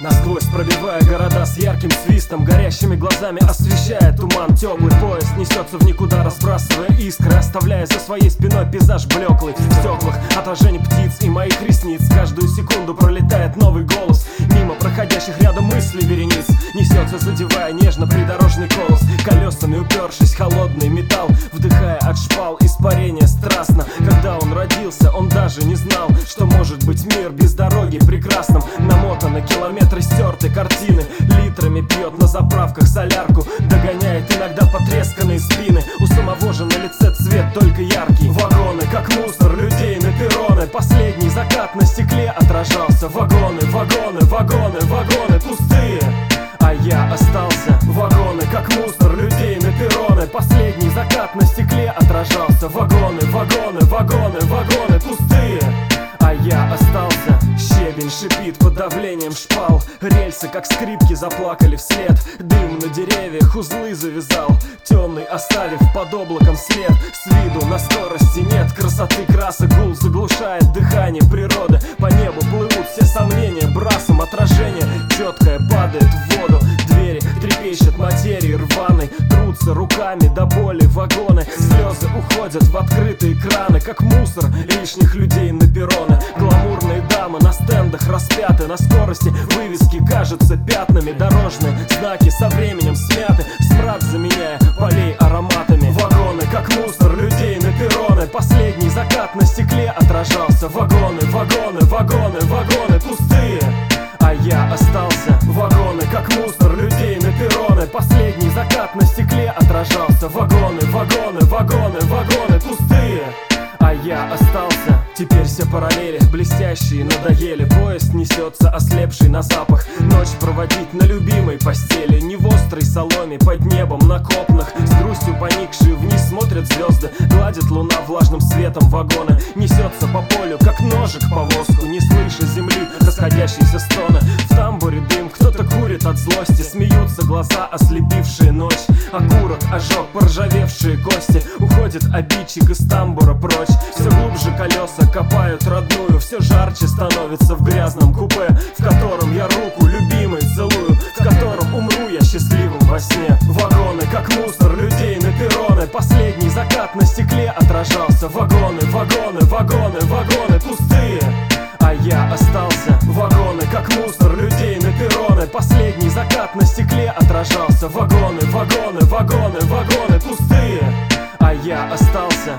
Насквозь пробивая города с ярким свистом Горящими глазами освещая туман. Теплый поезд несется в никуда Разбрасывая искры, оставляя за своей спиной Пейзаж блеклый. В стеклах Отражение птиц и моих ресниц Каждую секунду пролетает новый голос. Мимо проходящих рядом мыслей верениц Несется, задевая нежно придорожный колос. Колесами упершись холодный металл Вдыхая от шпал испарение страстно. Когда он родился, он даже не знал Что может быть мир без Намотаны километры стертой картины. Литрами пьет на заправках солярку. Догоняет иногда потресканные спины. У самого же на лице цвет только яркий. Вагоны, как мусор, людей на перроны. Последний закат на стекле отражался. Вагоны, вагоны, вагоны, вагоны пустые. А я остался. Вагоны, как мусор, людей на перроны. Последний закат на стекле отражался. Вагоны, вагоны, вагоны, вагоны пустые шипит под давлением шпал. Рельсы, как скрипки, заплакали вслед. Дым на деревьях узлы завязал. Темный, оставив под облаком след. С виду на скорости нет красоты. Красок Гул заглушает дыхание природы. По небу плывут все сомнения Брасом отражение. Четкое падает в воду. Двери трепещут материи рваной. Трутся руками до боли вагоны. Слезы уходят в открытые краны Как мусор лишних людей на дамы на стендах распяты. На скорости вывески кажутся пятнами Дорожные. Знаки со временем смяты Смрад заменяя полей ароматами. Вагоны, как мусор людей на перроны. Последний закат на стекле отражался. Вагоны, вагоны, вагоны, вагоны пустые. А я остался Вагоны, как мусор людей на перроны. Последний закат на стекле отражался. Вагоны, вагоны, вагоны, вагоны пустые. А я остался. Теперь все параллели блестящие надоели Поезд несется ослепший на запах. Ночь проводить на любимой постели Не в острой соломе под небом на копнах. С грустью поникшие вниз смотрят звезды Гладит луна влажным светом вагоны. Несется по полю, как ножик по воску Не слыша земли расходящиеся стоны В курит от злости Смеются глаза, ослепившие ночь. Окурок, ожог, поржавевшие кости. Уходит обидчик из тамбура прочь. Все глубже колеса копают родную. Все жарче становится в грязном купе В котором я руку любимой целую В котором умру я счастливым во сне. Вагоны, как мусор, людей на перроны. Последний закат на стекле отражался. Вагоны, вагоны, вагоны, вагоны пустые. А я остался. Вагоны, как мусор, людей Последний закат на стекле отражался. Вагоны, вагоны, вагоны, вагоны пустые. А я остался